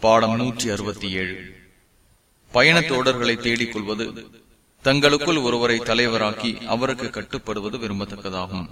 பாடம் நூற்றி அறுபத்தி ஏழு. பயண தோடர்களை தேடிக் கொள்வது தங்களுக்குள் ஒருவரை தலைவராக்கி அவருக்கு கட்டுப்படுவது விரும்பத்தக்கதாகும்.